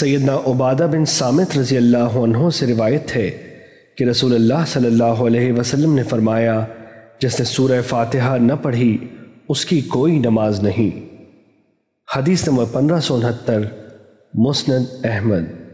سیدنا عبادہ بن سامت رضی اللہ عنہ سے روایت ہے کہ رسول اللہ صلی اللہ علیہ وسلم نے فرمایا، جس نے سورہ فاتحہ نہ پڑھی، اس کی کوئی نماز نہیں۔ حدیث نمبر پندرہ سو انہتر، مسند احمد۔